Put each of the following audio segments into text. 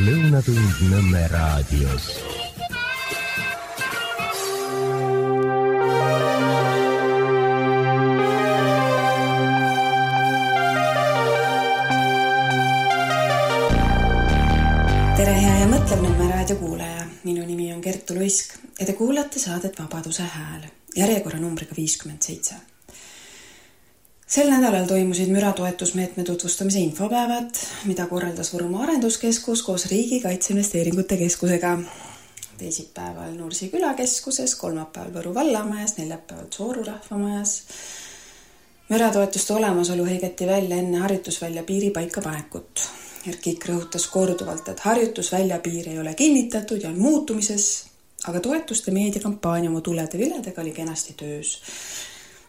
Lõunatund Nõmme raadios tere, hea ja mõtlev Nõmme raadio kuulaja. minu nimi on Kertu Luisk ja te kuulate saadet Vabaduse hääl järjekorranumbriga viiskümmend seitse. Sel nädalal toimusid müratoetusmeetme tutvustamise infopäevad, mida korraldas Võrumaa Arenduskeskus koos Riigi Kaitseinvesteeringute Keskusega. teisipäeval Nursi külakeskuses, kolmapäeval Võru vallamajas, neljapäeval Sooru rahvamajas. müratoetuste olemasolu heideti välja enne harjutusvälja piiri paikapanekut Erkik rõhutas korduvalt, et harjutusvälja piir ei ole kinnitatud ja on muutumises, aga toetuste meediakampaania oma tulede-viledega oli kenasti töös.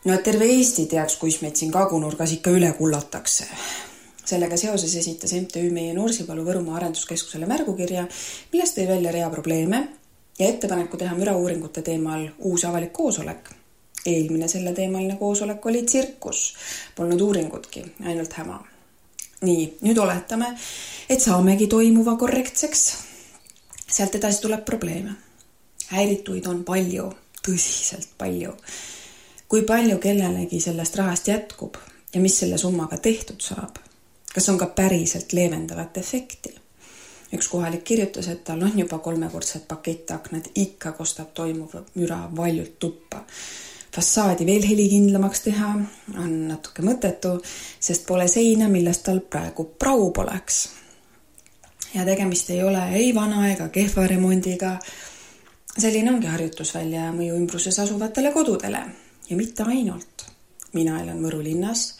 No et terve Eesti teaks, kus meid siin kagunurgas ikka üle kullatakse. sellega seoses esitas MTÜ Meie Nursipalu Võrumaa Arenduskeskusele märgukirja, milles tõi välja rea probleeme ja ettepaneku teha mürauuringute teemal uus avalik koosolek. eelmine selleteemaline koosolek oli tsirkus, polnud uuringutki, ainult häma nii, nüüd oletame, et saamegi toimuva korrektseks. sealt edasi tuleb probleeme. häirituid on palju, tõsiselt palju. Kui palju kellelegi sellest rahast jätkub ja mis selle summaga tehtud saab? kas on ka päriselt leevendavat efekti? üks kohalik kirjutas, et tal on juba kolmekordsed pakettaknad, ikka kostab toimuv müra valjult tuppa fassaadi veel helikindlamaks teha on natuke mõttetu, sest pole seina, millest tal praegu prau poleks. ja tegemist ei ole ei vana ega kehva remondiga. selline ongi harjutusvälja mõju ümbruses asuvatele kodudele ja mitte ainult. mina elan Võru linnas,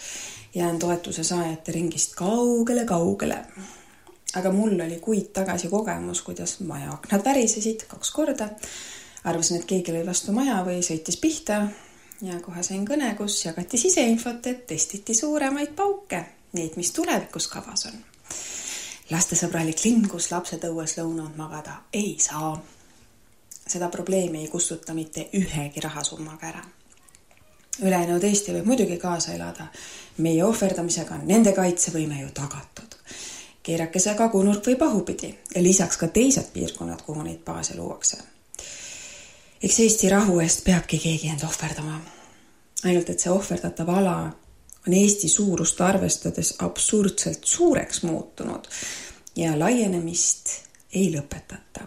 jään toetuse saajate ringist kaugele-kaugele aga mul oli kuid tagasi kogemus, kuidas maja aknad värisesid kaks korda arvasin, et keegi lõi vastu maja või sõitis pihta ja kohe sain kõne, kus jagati siseinfot, et testiti suuremaid pauke, neid, mis tulevikus kavas on. lastesõbralik linn, kus lapsed õues lõunad magada ei saa. seda probleemi ei kustuta mitte ühegi rahasummaga ära. Ülejäänud Eesti võib muidugi kaasa elada. meie ohverdamisega on nende kaitsevõime ju tagatud keerake see kagunurk või pahupidi lisaks ka teised piirkonnad, kuhu neid baase luuakse eks Eesti rahu eest peabki keegi end ohverdama. ainult et see ohverdatav ala on Eesti suurust arvestades absurdselt suureks muutunud ja laienemist ei lõpetata.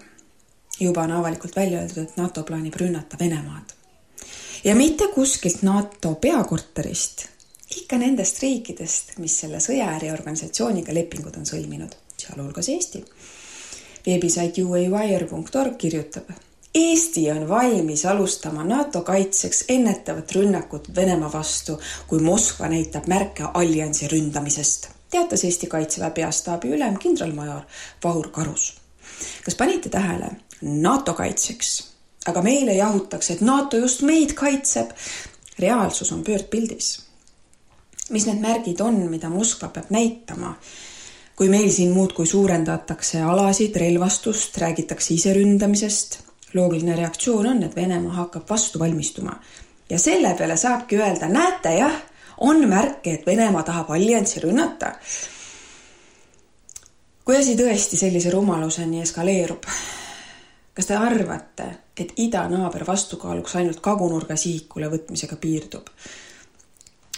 juba on avalikult välja öeldud, et NATO plaanib rünnata Venemaad. Ja mitte kuskilt NATO peakorterist, ikka nendest riikidest, mis selle sõjaäriorganisatsiooniga lepingud on sõlminud, sealhulgas Eesti. veebisait uawire.org kirjutab Eesti on valmis alustama NATO kaitseks ennetavat rünnakut Venemaa vastu, kui Moskva näitab märke alliansi ründamisest, teatas Eesti Kaitseväe peastaabi ülem kindralmajor Vahur Karus. kas panite tähele? NATO kaitseks, aga meile jahutakse, et NATO just meid kaitseb. reaalsus on pöördpildis. mis need märgid on, mida Moskva peab näitama? kui meil siin muudkui suurendatakse alasid, relvastust, räägitakse iseründamisest loogiline reaktsioon on, et Venemaa hakkab vastu valmistuma. ja selle peale saabki öelda, näete jah, on märke, et Venemaa tahab allianssi rünnata. kui asi tõesti sellise rumaluseni eskaleerub, kas te arvate, et idanaaber vastukaaluks ainult kagunurga sihikule võtmisega piirdub?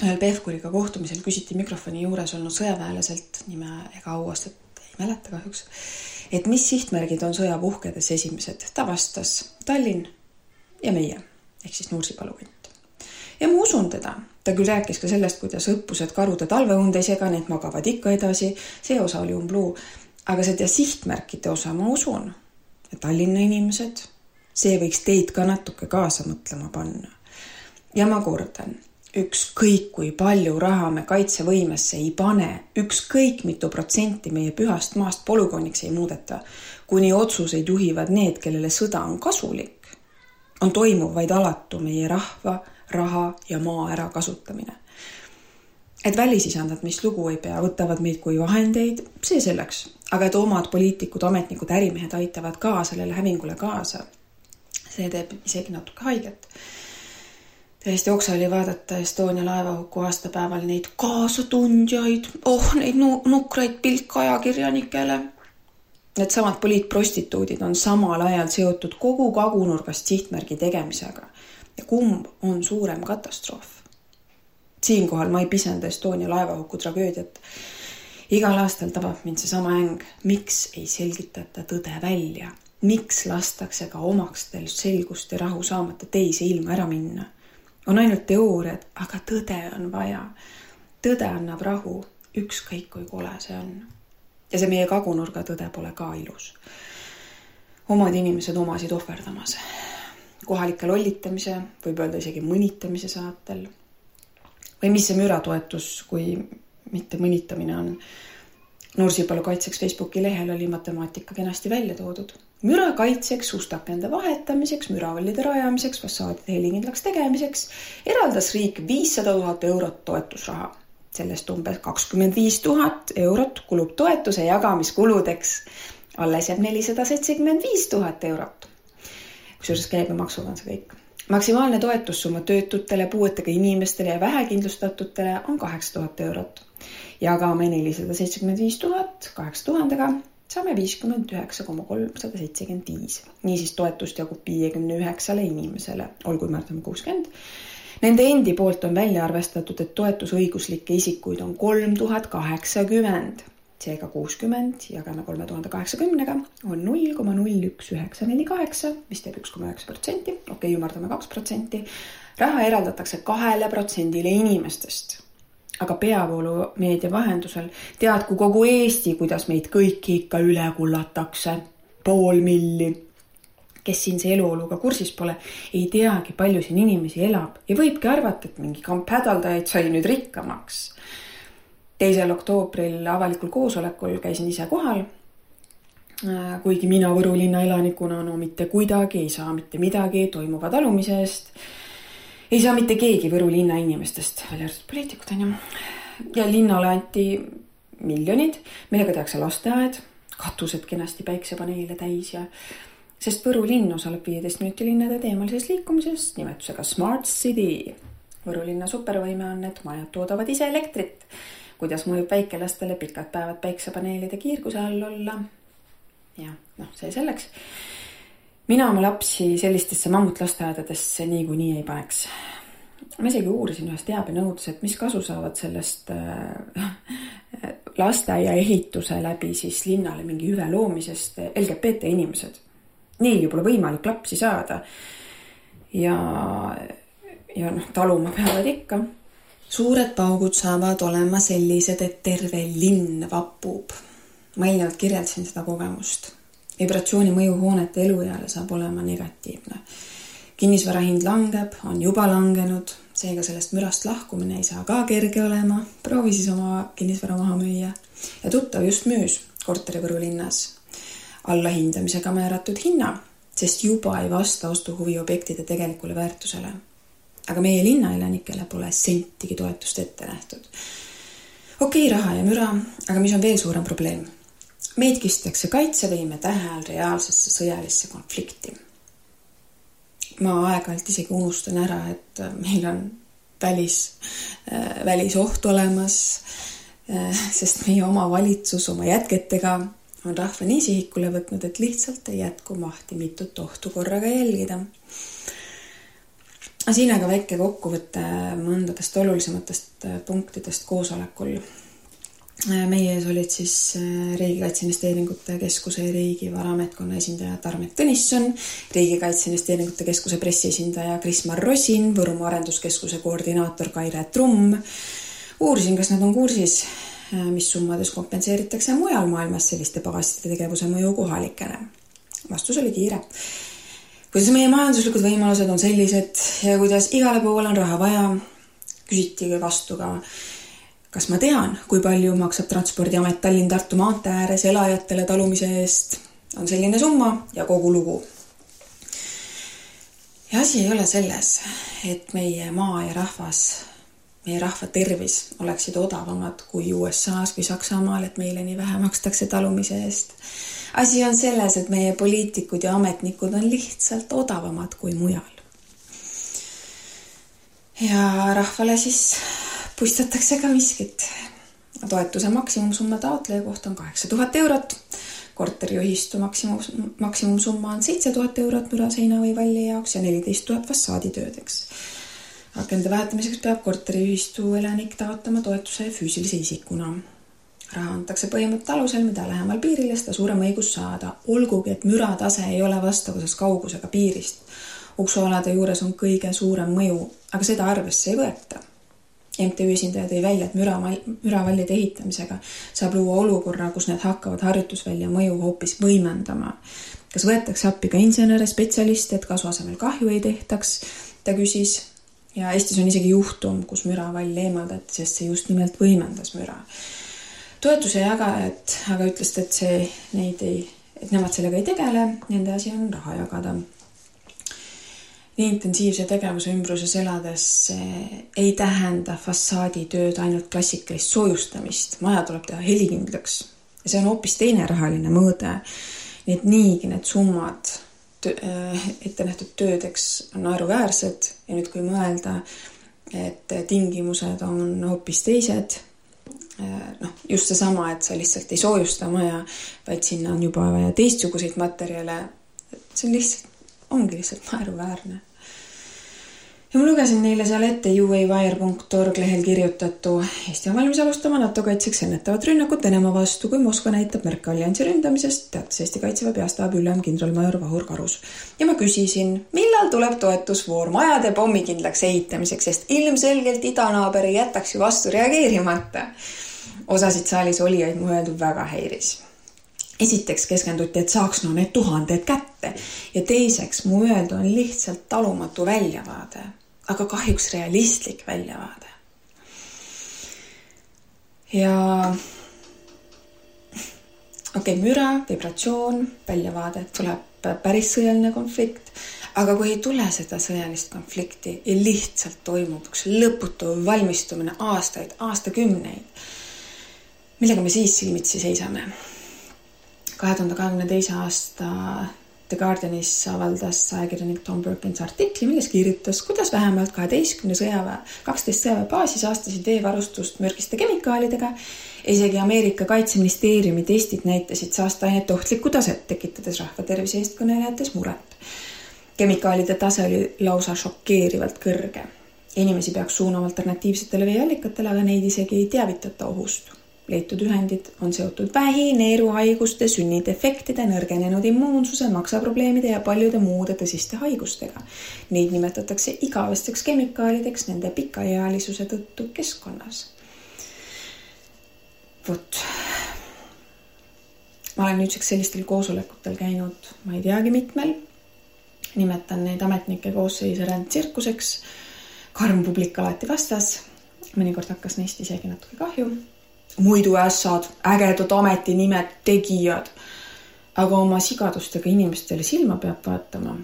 ühel Pevkuriga kohtumisel küsiti mikrofoni juures olnud sõjaväelaselt, nime ega auastet ei mäleta kahjuks et mis sihtmärgid on sõja puhkedes esimesed. ta vastas Tallinn ja meie ehk siis Nursipalu kant. ja ma usun teda, ta küll rääkis ka sellest, kuidas õppused karude talveunde ei sega, need magavad ikka edasi, see osa oli umbluu, aga seda sihtmärkide osa ma usun. Tallinna inimesed, see võiks teid ka natuke kaasa mõtlema panna. ja ma kordan ükskõik kui palju raha me kaitsevõimesse ei pane, ükskõik mitu protsenti meie pühast maast polügooniks ei muudeta, kuni otsuseid juhivad need, kellele sõda on kasulik, on toimuv vaid alatu meie rahva, raha ja maa ärakasutamine. et välisisandad, mis lugu ei pea, võtavad meid kui vahendeid, see selleks, aga et omad poliitikud, ametnikud, ärimehed aitavad ka sellele hävingule kaasa, see teeb isegi natuke haiget täiesti oksa oli vaadata Estonia laevahuku aastapäeval neid kaasatundjaid, oh neid nu nukraid pilke ajakirjanikele. Needsamad poliitprostituudid on samal ajal seotud kogu kagunurgast sihtmärgi tegemisega. ja kumb on suurem katastroof? siinkohal ma ei pisenda Estonia laevahuku tragöödiat. igal aastal tabab mind seesama äng, miks ei selgitata tõde välja, miks lastakse ka omakstel selgust ja rahu saamata teise ilma ära minna. on ainult teooriad, aga tõde on vaja. tõde annab rahu, ükskõik kui kole see on. ja see meie kagunurga tõde pole ka ilus. omad inimesed omasid ohverdamas kohalike lollitamise, võib öelda isegi mõnitamise saatel või mis see müratoetus, kui mitte mõnitamine on. Nursipalu kaitseks Facebooki lehel oli matemaatika kenasti välja toodud. Müra kaitseks, sustakende vahetamiseks, müravallide rajamiseks, fassaadide helikindlaks tegemiseks eraldas riik viissada tuhat eurot toetusraha. sellest umbes kakskümmend viis tuhat eurot kulub toetuse jagamiskuludeks. alles jääb nelisada seitsekümmend viis tuhat eurot. kusjuures käibemaksuga on see kõik maksimaalne toetussumma töötutele, puuetega inimestele ja vähekindlustatutele on kaheksa tuhat eurot. jagame nelisada seitsekümmend viis tuhat kaheksa tuhandega, saame viiskümmend üheksa koma kolmsada seitsekümmend viis. niisiis toetust jagub viiekümne üheksale inimesele, olgu ümardame kuuskümmend. Nende endi poolt on välja arvestatud, et toetusõiguslikke isikuid on kolm tuhat kaheksakümmend seega kuuskümmend jagame kolme tuhande kaheksakümnega on null koma null üks üheksa neli kaheksa, mis teeb üks koma üheksa protsenti, okei okay,, ümardame kaks protsenti. raha eraldatakse kahele protsendile inimestest. Aga peavoolumeedia vahendusel teadku kogu Eesti, kuidas meid kõiki ikka üle kullatakse. pool milli kes siinse eluoluga kursis pole, ei teagi, palju siin inimesi elab ja võibki arvata, et mingi kamp hädaldajaid sai nüüd rikkamaks teisel oktoobril avalikul koosolekul käisin ise kohal. Äh, kuigi mina Võru linna elanikuna no mitte kuidagi ei saa mitte midagi toimuva talumise eest. Ei saa mitte keegi Võru linna inimestest, välja arvatud poliitikud on ju. ja linnale anti miljonid, millega tehakse lasteaed, katused kenasti päiksepaneele täis ja sest Võru linn osaleb viieteist minuti linnade teemalises liikumises nimetusega Smart City. Võru linna supervõime on, et majad toodavad ise elektrit kuidas mõjub väikelastele pikad päevad päiksepaneelide kiirguse all olla. ja noh, see selleks. Mina oma lapsi sellistesse mammutlasteaedadesse niikuinii ei paneks. ma isegi uurisin ühes teabenõudes, et mis kasu saavad sellest äh, lasteaia ehituse läbi siis linnale mingi hüve loomisest LGBT inimesed. Neil ju pole võimalik lapsi saada. ja, ja noh, taluma peavad ikka suured paugud saavad olema sellised, et terve linn vapub. ma eelnevalt kirjeldasin seda kogemust. Vibratsiooni mõju hoonete elueale saab olema negatiivne. kinnisvara hind langeb, on juba langenud, seega sellest mürast lahkumine ei saa ka kerge olema. proovi siis oma kinnisvara maha müüa. ja tuttav just müüs korteri Võru linnas allahindamisega määratud hinna, sest juba ei vasta ostuhuvi objektide tegelikule väärtusele aga meie linnaelanikele pole sentigi toetust ette nähtud. okei okay,, raha ja müra, aga mis on veel suurem probleem? Meid kistakse kaitsevõime tähe all reaalsesse sõjalisse konflikti. ma aeg-ajalt isegi unustan ära, et meil on välis äh,, välisoht olemas äh,, sest meie oma valitsus oma jätketega on rahva nii sihikule võtnud, et lihtsalt ei jätku mahti mitut ohtu korraga jälgida siin aga väike kokkuvõte mõndadest olulisematest äh, punktidest koosolekul. Äh, meie ees olid siis äh, Riigikaitse Investeeringute Keskuse Riigivara Ametkonna esindaja Tarmet Tõnisson, Riigikaitse Investeeringute Keskuse pressiesindaja Kris-Mar Rosin, Võrumaa Arenduskeskuse koordinaator Kaire Trumm. uurisin, kas nad on kursis, mis summades kompenseeritakse mujal maailmas selliste pagasite tegevuse mõju kohalikele. vastus oli kiire kuidas meie majanduslikud võimalused on sellised ja kuidas igale poole on raha vaja. küsiti vastu ka, kas ma tean, kui palju maksab Transpordiamet Tallinn-Tartu maantee ääres elajatele talumise eest. on selline summa ja kogu lugu. ja asi ei ole selles, et meie maa ja rahvas, meie rahva tervis oleksid odavamad kui USA-s või Saksamaal, et meile nii vähe makstakse talumise eest asi on selles, et meie poliitikud ja ametnikud on lihtsalt odavamad kui mujal. ja rahvale siis puistatakse ka miskit. toetuse maksimumsumma taotleja kohta on kaheksa tuhat eurot. korteriühistu maksimum, maksimumsumma on seitse tuhat eurot müraseina või valli jaoks ja neliteist tuhat fassaaditöödeks. akende vahetamiseks peab korteriühistu elanik taotlema toetuse füüsilise isikuna. raha antakse põhimõtte alusel, mida lähemal piirile, seda suurem õigus saada, olgugi et müratase ei ole vastavuses kaugusega piirist. uksualade juures on kõige suurem mõju, aga seda arvesse ei võeta MTÜ esindaja tõi välja, et müra, müravallide ehitamisega saab luua olukorra, kus need hakkavad harjutusvälja mõju hoopis võimendama. kas võetakse appi ka insenere, spetsialiste, et kasu asemel kahju ei tehtaks, ta küsis. ja Eestis on isegi juhtum, kus müravall eemaldati, sest see just nimelt võimendas müra. toetuse jagajad aga ütlesid, et see neid ei, et nemad sellega ei tegele, nende asi on raha jagada nii intensiivse tegevuse ümbruses elades ei tähenda fassaaditööd ainult klassikalist soojustamist, maja tuleb teha helikindlaks. Ja see on hoopis teine rahaline mõõde. nii et niigi need summad ette nähtud töödeks on naeruväärsed ja nüüd, kui mõelda, et tingimused on hoopis teised, noh, just seesama, et sa lihtsalt ei soojusta maja, vaid sinna on juba vaja teistsuguseid materjale, see on lihtsalt, ongi lihtsalt naeruväärne ja ma lugesin neile seal ette uawire.org lehel kirjutatu. Eesti on valmis alustama NATO kaitseks ennetavat rünnakut Venemaa vastu, kui Moskva näitab märke alliansi ründamisest, teatas Eesti Kaitseväe peastaabi ülem kindralmajor Vahur Karus. ja ma küsisin, millal tuleb toetusvoor majade pommikindlaks ehitamiseks, sest ilmselgelt idanaaber ei jätaks ju vastu reageerimata. osasid saalis olijaid mu öeldud väga häiris esiteks keskenduti, et saaks no need tuhanded kätte. Ja teiseks mu öeldu on lihtsalt talumatu väljavaade, aga kahjuks realistlik väljavaade. ja okei okay,, müra, vibratsioon, väljavaade, tuleb päris sõjaline konflikt, aga kui ei tule seda sõjalist konflikti ja lihtsalt toimub üks lõputu valmistumine aastaid, aastakümneid, millega me siis silmitsi seisame kahe tuhande kahekümne teise aasta The Guardianis avaldas ajakirjanik Tom Perkins artikli, milles kirjutas, kuidas vähemalt kaheteistkümne sõjaväe, kaksteist sõjaväebaasi saastasid veevarustust mürgiste kemikaalidega. isegi Ameerika kaitseministeeriumi testid näitasid saasteainete ohtlikku taset, tekitades rahvatervise eestkõnelejates muret. kemikaalide tase oli lausa šokeerivalt kõrge. inimesi peaks suunama alternatiivsetele veeallikatele, aga neid isegi ei teavitata ohust leitud ühendid on seotud vähi, neeruhaiguste, sünnidefektide, nõrgenenud immuunsuse, maksaprobleemide ja paljude muude tõsiste haigustega. Neid nimetatakse igavesteks kemikaalideks nende pikaealisuse tõttu keskkonnas. vot. ma olen nüüdseks sellistel koosolekutel käinud, ma ei teagi mitmel. nimetan neid ametnike koosseise rändtsirkuseks. karm publik alati vastas. mõnikord hakkas neist isegi natuke kahju muidu ässad, ägedad ametinimed, tegijad. aga oma sigadustega inimestele silma peab vaatama.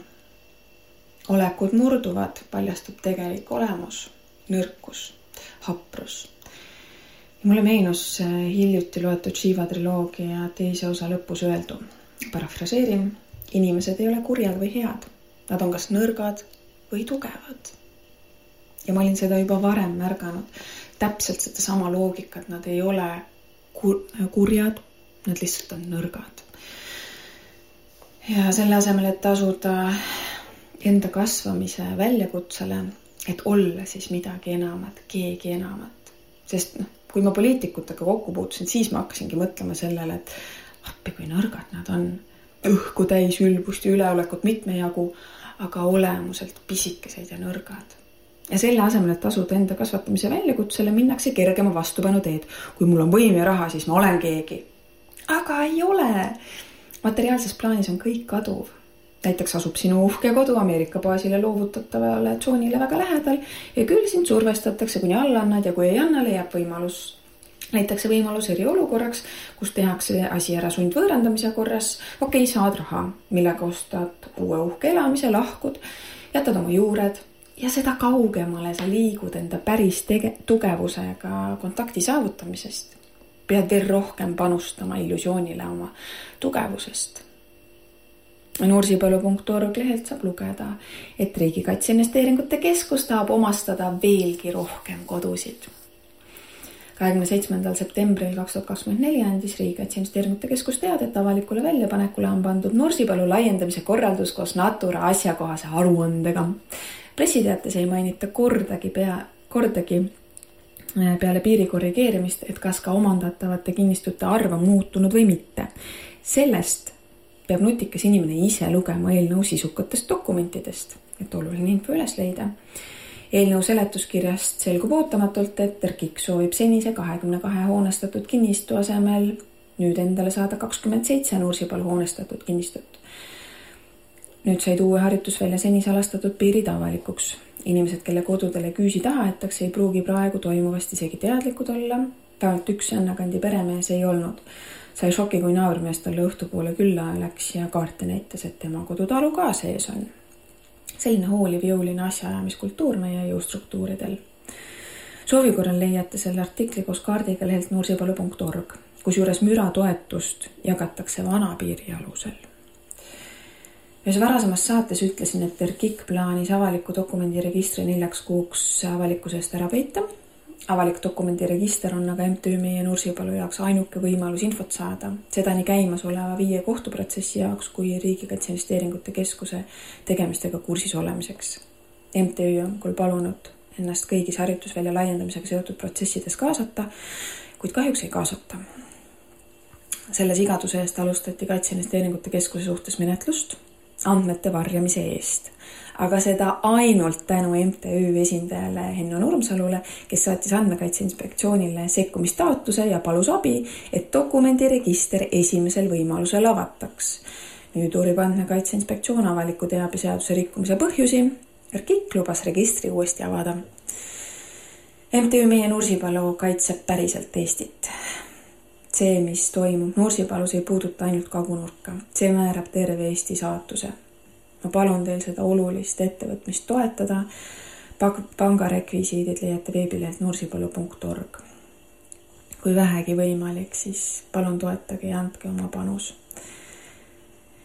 olekud murduvad, paljastub tegelik olemus, nõrkus, haprus. mulle meenus hiljuti loetud Shiva triloogia teise osa lõpus öeldu. parafraseerin, inimesed ei ole kurjad või head, nad on kas nõrgad või tugevad. ja ma olin seda juba varem märganud täpselt sedasama loogikat, nad ei ole kur-, kurjad, nad lihtsalt on nõrgad. ja selle asemel, et asuda enda kasvamise väljakutsele, et olla siis midagi enamat, keegi enamat, sest noh, kui ma poliitikutega kokku puutusin, siis ma hakkasingi mõtlema sellele, et appi, kui nõrgad nad on, õhku täis ülbust ja üleolekut mitmejagu, aga olemuselt pisikesed ja nõrgad ja selle asemel, et asuda enda kasvatamise väljakutsele, minnakse kergema vastupanu teed. kui mul on võim ja raha, siis ma olen keegi. aga ei ole. materiaalses plaanis on kõik kaduv. näiteks asub sinu uhke kodu Ameerika baasile loovutatavale tsoonile väga lähedal ja küll sind survestatakse, kuni alla annad ja kui ei anna, leiab võimalus leitakse võimalus eriolukorraks, kus tehakse asi ära sundvõõrandamise korras. okei okay,, saad raha, millega ostad uue uhke elamise, lahkud, jätad oma juured ja seda kaugemale sa liigud enda päris tege-, tugevusega kontakti saavutamisest. pead veel rohkem panustama illusioonile oma tugevusest. Nursipalu.org lehelt saab lugeda, et Riigikaitse Investeeringute Keskus tahab omastada veelgi rohkem kodusid. kahekümne seitsmendal septembril kaks tuhat kakskümmend neli andis Riigikaitse Investeeringute Keskus teada, et avalikule väljapanekule on pandud Nursipalu laiendamise korraldus koos Natura asjakohase aruandega. Pressiteates ei mainita kordagi pea, kordagi äh, peale piiri korrigeerimist, et kas ka omandatavate kinnistute arv on muutunud või mitte. sellest peab nutikas inimene ise lugema eelnõu sisukatest dokumentidest, et oluline info üles leida eelnõu seletuskirjast selgub ootamatult, et RKIK soovib senise kahekümne kahe hoonestatud kinnistu asemel nüüd endale saada kakskümmend seitse Nursipalu hoonestatud kinnistut. Nüüd said uue harjutusvälja seni salastatud piirid avalikuks. inimesed, kelle kodudele küüsi taha jäetakse, ei pruugi praegu toimuvast isegi teadlikud olla. vähemalt üks Jännakandi peremees ei olnud. sai šoki, kui naabrimees talle õhtupoole külla läks ja kaarte näitas, et tema kodutalu ka sees on selline hooliv jõuline asjaajamiskultuur meie jõustruktuuridel. soovi korral leiate selle artikli koos kaardiga lehelt nursipalu.org, kusjuures müra toetust jagatakse vana piiri alusel. Ühes varasemas saates ütlesin, et RKIK plaanis avaliku dokumendiregistri neljaks kuuks avalikkusest ära peita avalik dokumendiregister on aga MTÜ Meie Nursipalu jaoks ainuke võimalus infot saada, seda nii käimasoleva viie kohtuprotsessi jaoks kui Riigikaitse Investeeringute Keskuse tegemistega kursis olemiseks. MTÜ on küll palunud ennast kõigis harjutusvälja laiendamisega seotud protsessides kaasata, kuid kahjuks ei kaasata. selle sigaduse eest alustati Kaitseinvesteeringute Keskuse suhtes menetlust andmete varjamise eest aga seda ainult tänu MTÜ esindajale Henno Nurmsalule, kes saatis Andmekaitse Inspektsioonile sekkumistaotluse ja palus abi, et dokumendiregister esimesel võimalusel avataks. nüüd uurib Andmekaitse Inspektsioon avaliku teabe seaduse rikkumise põhjusi. RKIK lubas registri uuesti avada. MTÜ Meie Nursipalu kaitseb päriselt Eestit see, mis toimub Nursipalus, ei puuduta ainult kagunurka, see määrab terve Eesti saatuse ma palun teil seda olulist ettevõtmist toetada. pangarekvisiidid leiate veebilehelt nursipalu.org. kui vähegi võimalik, siis palun toetage ja andke oma panus.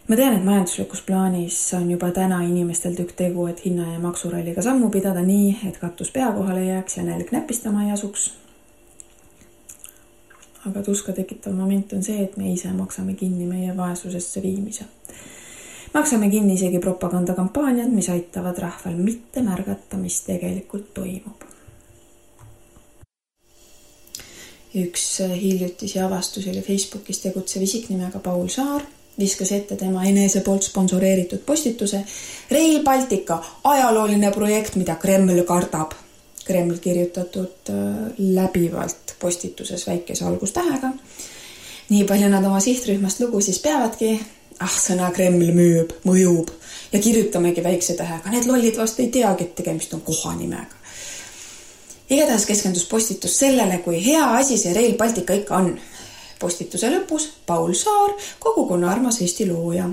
ma tean, et majanduslikus plaanis on juba täna inimestel tükk tegu, et hinna ja maksuralliga sammu pidada nii, et katus pea kohale jääks ja nälg näpistama ei asuks aga tuska tekitav moment on see, et me ise maksame kinni meie vaesusesse viimise maksame kinni isegi propagandakampaaniad, mis aitavad rahval mitte märgata, mis tegelikult toimub. üks hiljutisi avastusi oli Facebookis tegutsev isik nimega Paul Saar viskas ette tema enese poolt sponsoreeritud postituse Rail Baltica, ajalooline projekt, mida Kreml kardab. Kreml kirjutatud äh, läbivalt postituses väikese algustähega. nii palju nad oma sihtrühmast lugu siis peavadki, ah, sõna Kreml müüb, mõjub ja kirjutamegi väikse tähega. Need lollid vast ei teagi, et tegemist on kohanimega. igatahes keskendus postitus sellele, kui hea asi see Rail Baltica ikka on. postituse lõpus Paul Saar, kogukonna armas Eesti looja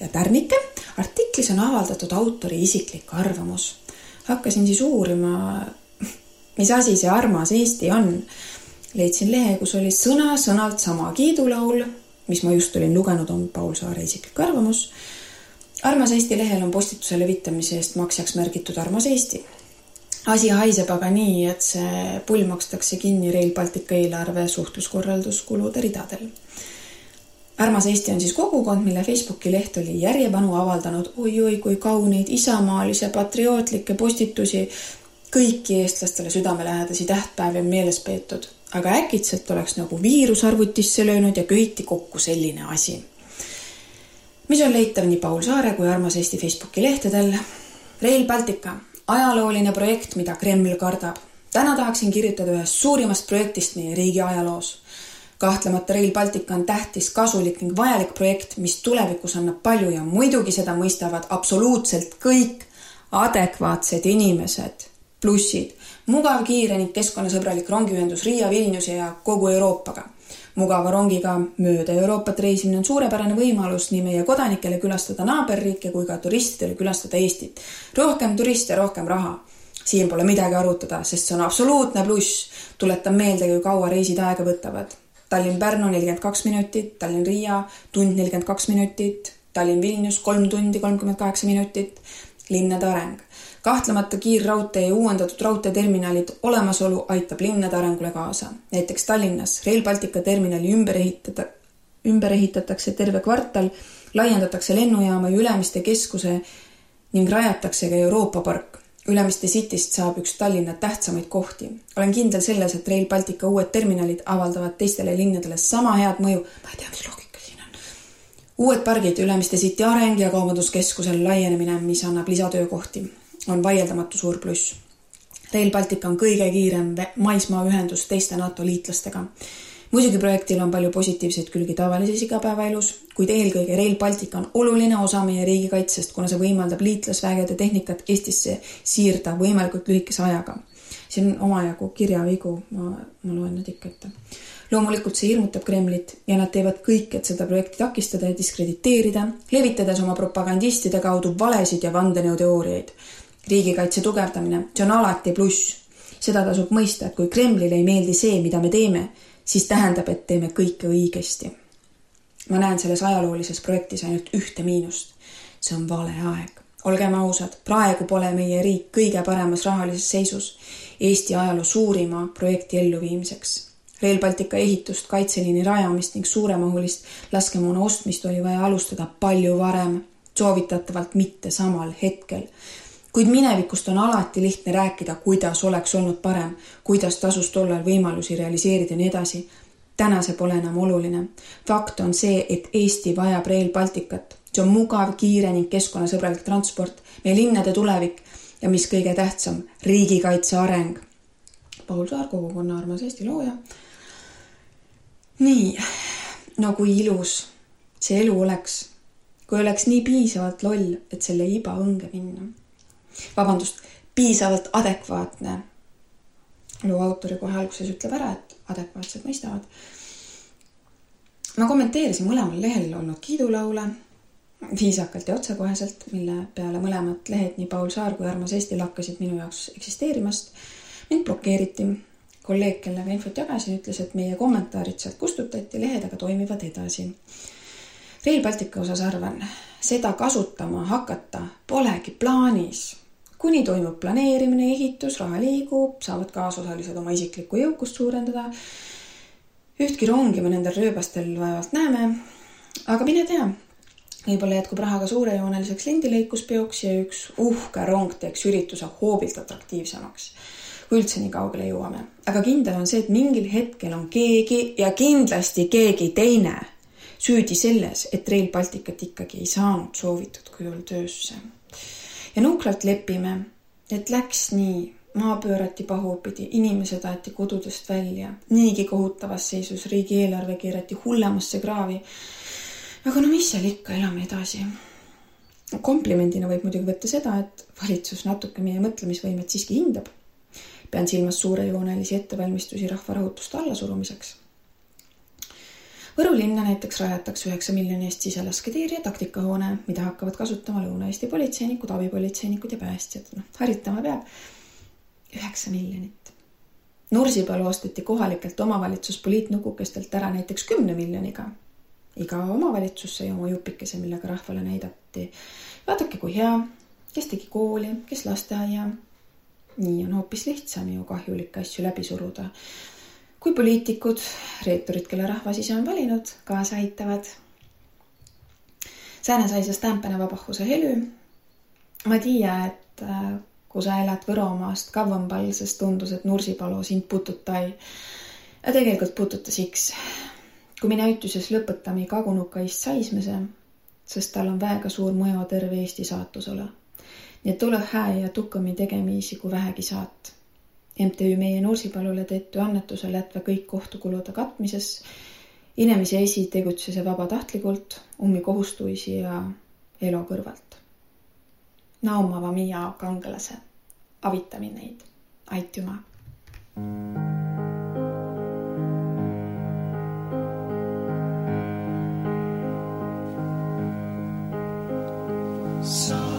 ja tärnike, artiklis on avaldatud autori isiklik arvamus. hakkasin siis uurima, mis asi see armas Eesti on. leidsin lehe, kus oli sõna-sõnalt sama kiidulaul mis ma just olin lugenud, on Paul Saare isiklik arvamus. armas Eesti lehel on postituse levitamise eest maksjaks märgitud Armas Eesti. asi haiseb aga nii, et see pull makstakse kinni Rail Baltica eelarve suhtluskorralduskulude ridadel armas Eesti on siis kogukond, mille Facebooki leht oli järjepanu avaldanud oi-oi kui kauneid isamaalise patriootlikke postitusi. Kõiki eestlastele südamelähedasi tähtpäevi on meeles peetud aga äkitselt oleks nagu viirus arvutisse löönud ja köhiti kokku selline asi. mis on leitav nii Paul Saare kui Armas Eesti Facebooki lehtedel. Rail Baltica, ajalooline projekt, mida Kreml kardab. täna tahaksin kirjutada ühest suurimast projektist meie riigi ajaloos. kahtlemata Rail Baltica on tähtis, kasulik ning vajalik projekt, mis tulevikus annab palju ja muidugi seda mõistavad absoluutselt kõik adekvaatsed inimesed, plussid mugav, kiire ning keskkonnasõbralik rongiühendus Riia, Vilniuse ja kogu Euroopaga. mugava rongiga mööda Euroopat reisimine on suurepärane võimalus nii meie kodanikele külastada naaberriike kui ka turistidele külastada Eestit. rohkem turiste, rohkem raha. siin pole midagi arutada, sest see on absoluutne pluss. tuletan meelde, kui kaua reisid aega võtavad. Tallinn-Pärnu nelikümmend kaks minutit, Tallinn-Riia tund nelikümmend kaks minutit, Tallinn-Vilnius kolm tundi kolmkümmend kaheksa minutit, linnade areng kahtlemata kiirraudtee ja uuendatud raudteeterminalid olemasolu aitab linnade arengule kaasa. näiteks Tallinnas Rail Baltica terminali ümber ehitada, ümber ehitatakse terve kvartal, laiendatakse lennujaama ja Ülemiste keskuse ning rajatakse ka Euroopa park. Ülemiste Cityst saab üks Tallinna tähtsamaid kohti. olen kindel selles, et Rail Baltica uued terminalid avaldavad teistele linnadele sama head mõju. ma ei tea, mis loogika siin on. uued pargid, Ülemiste City areng ja kaubanduskeskusel laienemine, mis annab lisatöökohti on vaieldamatu suur pluss. Rail Baltic on kõige kiirem maismaaühendus teiste NATO liitlastega. muidugi projektil on palju positiivseid külgi tavalises igapäevaelus, kuid eelkõige Rail Baltic on oluline osa meie riigikaitsest, kuna see võimaldab liitlasvägede tehnikat Eestisse siirda võimalikult lühikese ajaga. siin on omajagu kirjavigu, ma, ma loen need ikka ette loomulikult see hirmutab Kremlit ja nad teevad kõik, et seda projekti takistada ja diskrediteerida, levitades oma propagandistide kaudu valesid ja vandenõuteooriaid riigikaitse tugevdamine, see on alati pluss. seda tasub mõista, et kui Kremlile ei meeldi see, mida me teeme, siis tähendab, et teeme kõike õigesti. ma näen selles ajaloolises projektis ainult ühte miinust. see on vale aeg. olgem ausad, praegu pole meie riik kõige paremas rahalises seisus Eesti ajaloo suurima projekti elluviimiseks Rail Baltica ehitust, kaitseliini rajamist ning suuremahulist laskemoona ostmist oli vaja alustada palju varem, soovitatavalt mitte samal hetkel kuid minevikust on alati lihtne rääkida, kuidas oleks olnud parem, kuidas tasus tollal võimalusi realiseerida ja nii edasi. täna see pole enam oluline. fakt on see, et Eesti vajab Rail Balticut. see on mugav, kiire ning keskkonnasõbralik transport, meie linnade tulevik ja mis kõige tähtsam, riigikaitse areng. Paul Saar, kogukonna armas Eesti looja. nii, no kui ilus see elu oleks, kui oleks nii piisavalt loll, et selle iba õnge minna vabandust, piisavalt adekvaatne. loo autor ju kohe alguses ütleb ära, et adekvaatsed mõistavad. ma kommenteerisin mõlemal lehel olnud kiidulaule viisakalt ja otsekoheselt, mille peale mõlemad lehed, nii Paul Saar kui Armas Eesti lakkasid minu jaoks eksisteerimast. mind blokeeriti. kolleeg, kellega infot jagasin, ütles, et meie kommentaarid sealt kustutati, lehed aga toimivad edasi. Rail Baltica osas arvan, seda kasutama hakata polegi plaanis kuni toimub planeerimine, ehitus, raha liigub, saavad kaasosalised oma isiklikku jõukust suurendada. ühtki rongi me nendel rööbastel vaevalt näeme. aga mine tea, võib-olla jätkub raha ka suurejooneliseks lindilõikuspeoks ja üks uhke rong teeks ürituse hoobilt atraktiivsemaks kui üldse nii kaugele jõuame. aga kindel on see, et mingil hetkel on keegi ja kindlasti keegi teine süüdi selles, et Rail Balticut ikkagi ei saanud soovitud kujul töösse ja nukralt lepime, et läks nii, maa pöörati pahupidi, inimesed aeti kodudest välja, niigi kohutavas seisus riigieelarve keerati hullemasse kraavi. aga no mis seal ikka, elame edasi. komplimendina võib muidugi võtta seda, et valitsus natuke meie mõtlemisvõimet siiski hindab. pean silmas suurejoonelisi ettevalmistusi rahva rahutuste allasurumiseks Võru linna näiteks rajatakse üheksa miljoni eest siselasketeeri ja taktikahoone, mida hakkavad kasutama Lõuna-Eesti politseinikud, abipolitseinikud ja päästjad. noh, harjutama peab. üheksa miljonit. Nursipalu osteti kohalikelt omavalitsuspoliitnukukestelt ära näiteks kümne miljoniga. iga omavalitsus sai oma jupikese, millega rahvale näidati. vaadake, kui hea, kes tegi kooli, kes lasteaia. nii on hoopis lihtsam ju kahjulikke asju läbi suruda kui poliitikud, reeturid, kelle rahvas ise on valinud, kaasa aitavad. Sääne sai sest tämpeneva pahvuse helü. ma tiia, et äh, kui sa elad Võromaast kavvamball, sest tundus, et Nursipalu sind pututai. ja tegelikult pututas X. kui mina ütluses lõpetame kagunuka eest saismise, sest tal on väega suur mõju terve Eesti saatusele. nii et ole hää ja tukkami tegemisi, kui vähegi saad MTÜ Meie Nursipalule tehtu annetusel jätva kõik kohtukulude katmises. inimese esi tegutses vabatahtlikult, ummi kohustuisi ja elo kõrvalt. naumava Miia kangelase, avitame neid, aitüma. So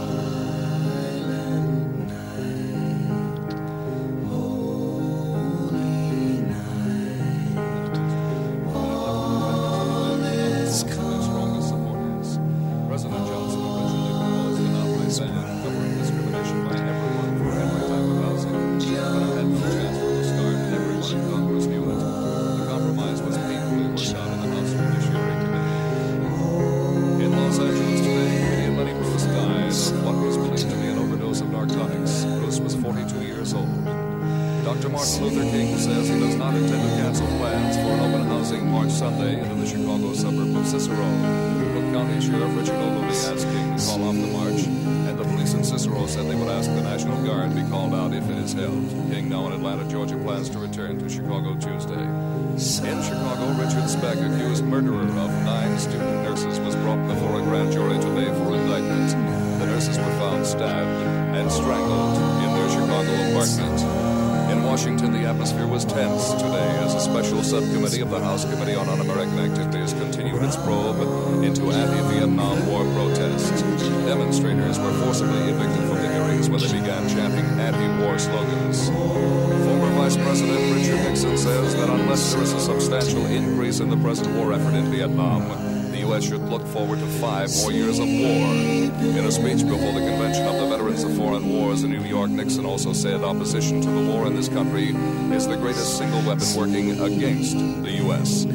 jury today for indictment. The nurses were found stabbed and strangled in their Chicago apartment. In Washington, the atmosphere was tense today as a special subcommittee of the House Committee on Un-American Activities continued its probe into anti-Vietnam War protests. Demonstrators were forcibly evicted from the hearings when they began chanting anti-war slogans. Former Vice President Richard Nixon says that unless there is a substantial increase in the present war effort in Vietnam, U.S. should look forward to five more years of war. In a speech before the Convention of the Veterans of Foreign Wars in New York, Nixon also said opposition to the war in this country is the greatest single weapon working against the U.S.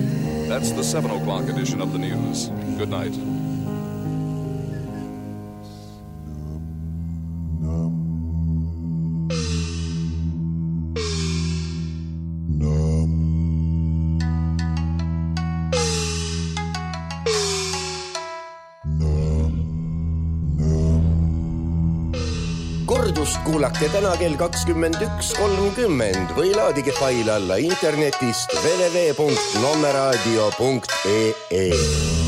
That's the 7 o'clock edition of the news. Good night. Kordust kuulake täna kell kakskümmend üks kolmkümmend või laadige fail alla internetist www.nommeraadio.ee